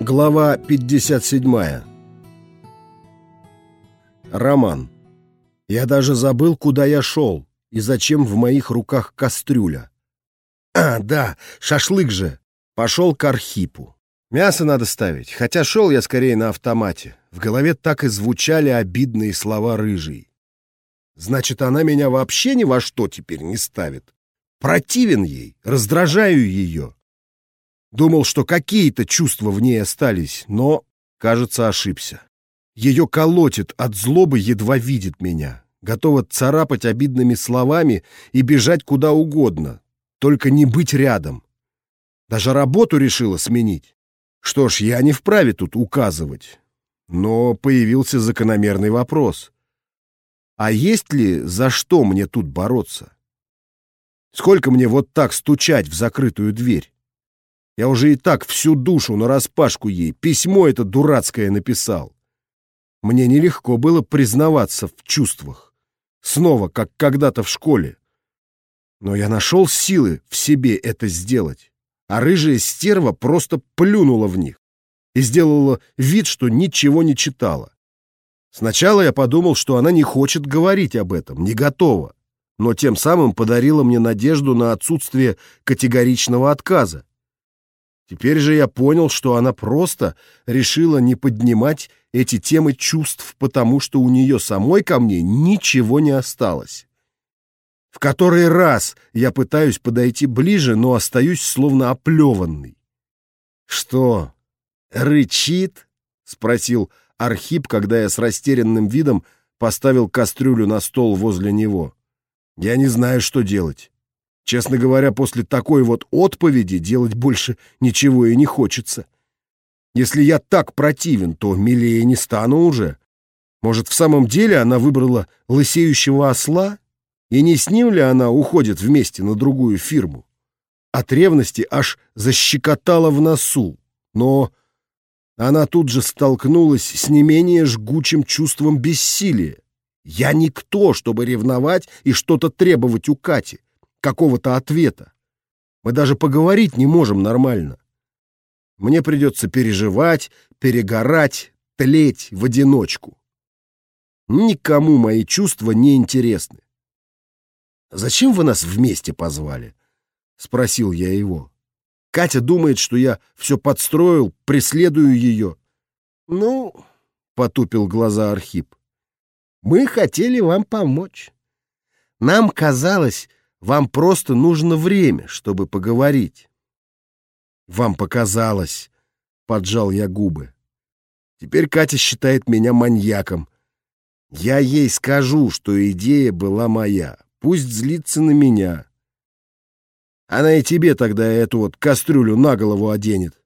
Глава 57. Роман. Я даже забыл, куда я шел и зачем в моих руках кастрюля. А, да, шашлык же. Пошел к Архипу. Мясо надо ставить, хотя шел я скорее на автомате. В голове так и звучали обидные слова рыжий. Значит, она меня вообще ни во что теперь не ставит. Противен ей, раздражаю ее. Думал, что какие-то чувства в ней остались, но, кажется, ошибся. Ее колотит от злобы, едва видит меня. Готова царапать обидными словами и бежать куда угодно, только не быть рядом. Даже работу решила сменить. Что ж, я не вправе тут указывать. Но появился закономерный вопрос. А есть ли за что мне тут бороться? Сколько мне вот так стучать в закрытую дверь? Я уже и так всю душу нараспашку ей письмо это дурацкое написал. Мне нелегко было признаваться в чувствах. Снова, как когда-то в школе. Но я нашел силы в себе это сделать. А рыжая стерва просто плюнула в них и сделала вид, что ничего не читала. Сначала я подумал, что она не хочет говорить об этом, не готова, но тем самым подарила мне надежду на отсутствие категоричного отказа. Теперь же я понял, что она просто решила не поднимать эти темы чувств, потому что у нее самой ко мне ничего не осталось. В который раз я пытаюсь подойти ближе, но остаюсь словно оплеванный. «Что, рычит?» — спросил Архип, когда я с растерянным видом поставил кастрюлю на стол возле него. «Я не знаю, что делать. Честно говоря, после такой вот отповеди делать больше ничего и не хочется. Если я так противен, то милее не стану уже. Может, в самом деле она выбрала лысеющего осла? И не с ним ли она уходит вместе на другую фирму? От ревности аж защекотала в носу. Но она тут же столкнулась с не менее жгучим чувством бессилия. Я никто, чтобы ревновать и что-то требовать у Кати какого-то ответа. Мы даже поговорить не можем нормально. Мне придется переживать, перегорать, тлеть в одиночку. Никому мои чувства не интересны. «Зачем вы нас вместе позвали?» — спросил я его. Катя думает, что я все подстроил, преследую ее. «Ну...» — потупил глаза Архип. «Мы хотели вам помочь. Нам казалось, вам просто нужно время, чтобы поговорить. Вам показалось, поджал я губы. Теперь Катя считает меня маньяком. Я ей скажу, что идея была моя. Пусть злится на меня. Она и тебе тогда эту вот кастрюлю на голову оденет.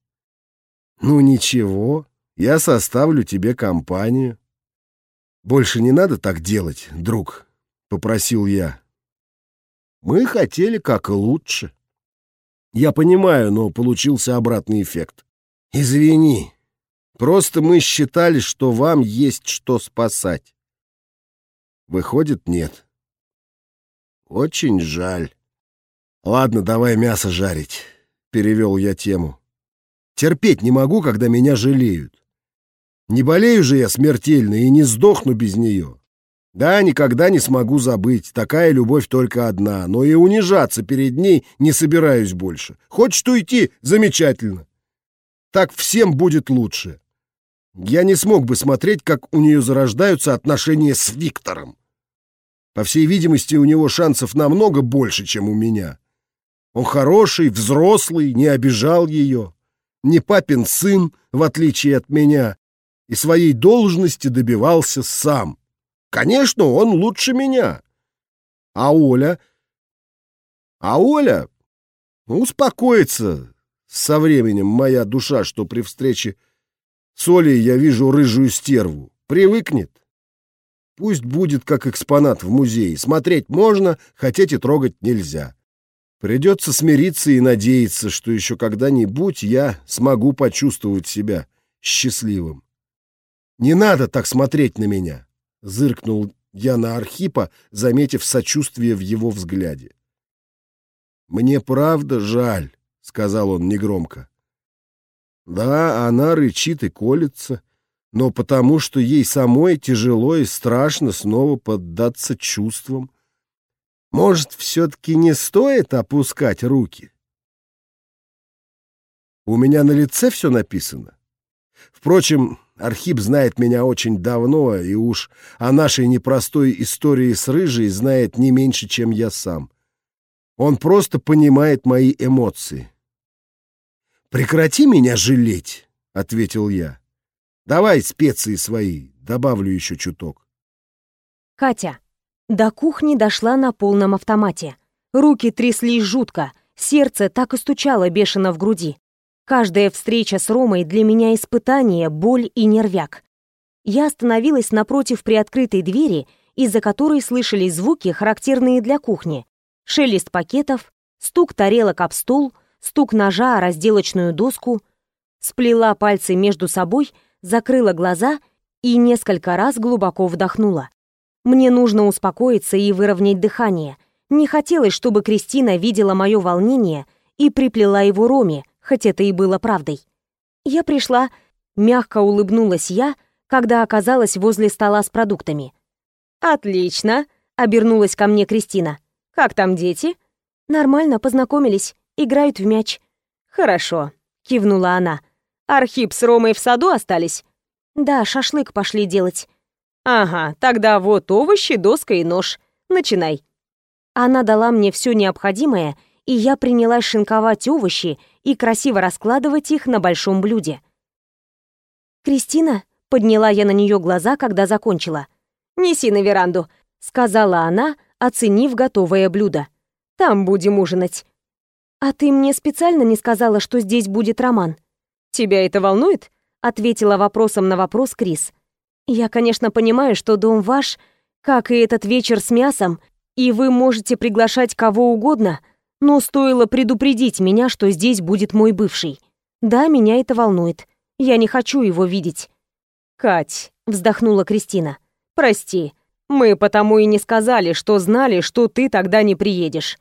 Ну ничего, я составлю тебе компанию. Больше не надо так делать, друг, попросил я. Мы хотели как лучше. Я понимаю, но получился обратный эффект. Извини. Просто мы считали, что вам есть что спасать. Выходит, нет. Очень жаль. Ладно, давай мясо жарить. Перевел я тему. Терпеть не могу, когда меня жалеют. Не болею же я смертельно и не сдохну без нее. Да, никогда не смогу забыть. Такая любовь только одна. Но и унижаться перед ней не собираюсь больше. Хочешь уйти? Замечательно. Так всем будет лучше. Я не смог бы смотреть, как у нее зарождаются отношения с Виктором. По всей видимости, у него шансов намного больше, чем у меня. Он хороший, взрослый, не обижал ее. Не папин сын, в отличие от меня, и своей должности добивался сам. Конечно, он лучше меня. А Оля? А Оля? Ну, успокоится со временем моя душа, что при встрече с Олей я вижу рыжую стерву. Привыкнет. Пусть будет как экспонат в музее. Смотреть можно, хотеть и трогать нельзя. Придется смириться и надеяться, что еще когда-нибудь я смогу почувствовать себя счастливым. Не надо так смотреть на меня. Зыркнул я на Архипа, заметив сочувствие в его взгляде. «Мне правда жаль», — сказал он негромко. Да, она рычит и колется, но потому что ей самой тяжело и страшно снова поддаться чувствам. Может, все-таки не стоит опускать руки? У меня на лице все написано. Впрочем, Архип знает меня очень давно, и уж о нашей непростой истории с Рыжей знает не меньше, чем я сам. Он просто понимает мои эмоции. «Прекрати меня жалеть», — ответил я. «Давай специи свои, добавлю еще чуток». Катя. До кухни дошла на полном автомате. Руки тряслись жутко, сердце так и стучало бешено в груди. Каждая встреча с Ромой для меня испытание, боль и нервяк. Я остановилась напротив приоткрытой двери, из-за которой слышались звуки, характерные для кухни. Шелест пакетов, стук тарелок об стол, стук ножа о разделочную доску. Сплела пальцы между собой, закрыла глаза и несколько раз глубоко вдохнула. Мне нужно успокоиться и выровнять дыхание. Не хотелось, чтобы Кристина видела мое волнение и приплела его Роме, хоть это и было правдой. Я пришла, мягко улыбнулась я, когда оказалась возле стола с продуктами. «Отлично!» — обернулась ко мне Кристина. «Как там дети?» «Нормально, познакомились, играют в мяч». «Хорошо», — кивнула она. «Архип с Ромой в саду остались?» «Да, шашлык пошли делать». «Ага, тогда вот овощи, доска и нож. Начинай». Она дала мне все необходимое, и я принялась шинковать овощи и красиво раскладывать их на большом блюде. «Кристина?» — подняла я на нее глаза, когда закончила. «Неси на веранду», — сказала она, оценив готовое блюдо. «Там будем ужинать». «А ты мне специально не сказала, что здесь будет роман?» «Тебя это волнует?» — ответила вопросом на вопрос Крис. «Я, конечно, понимаю, что дом ваш, как и этот вечер с мясом, и вы можете приглашать кого угодно, но стоило предупредить меня, что здесь будет мой бывший. Да, меня это волнует. Я не хочу его видеть. «Кать», — вздохнула Кристина, — «прости, мы потому и не сказали, что знали, что ты тогда не приедешь».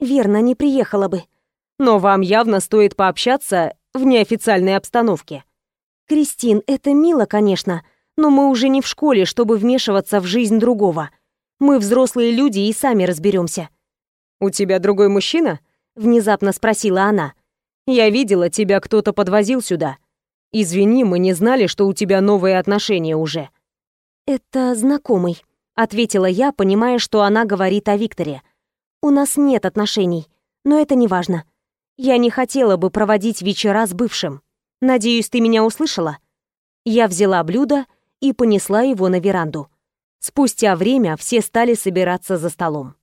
«Верно, не приехала бы». «Но вам явно стоит пообщаться в неофициальной обстановке». «Кристин, это мило, конечно, но мы уже не в школе, чтобы вмешиваться в жизнь другого. Мы взрослые люди и сами разберемся. «У тебя другой мужчина?» — внезапно спросила она. «Я видела, тебя кто-то подвозил сюда. Извини, мы не знали, что у тебя новые отношения уже». «Это знакомый», — ответила я, понимая, что она говорит о Викторе. «У нас нет отношений, но это не важно. Я не хотела бы проводить вечера с бывшим. Надеюсь, ты меня услышала?» Я взяла блюдо и понесла его на веранду. Спустя время все стали собираться за столом.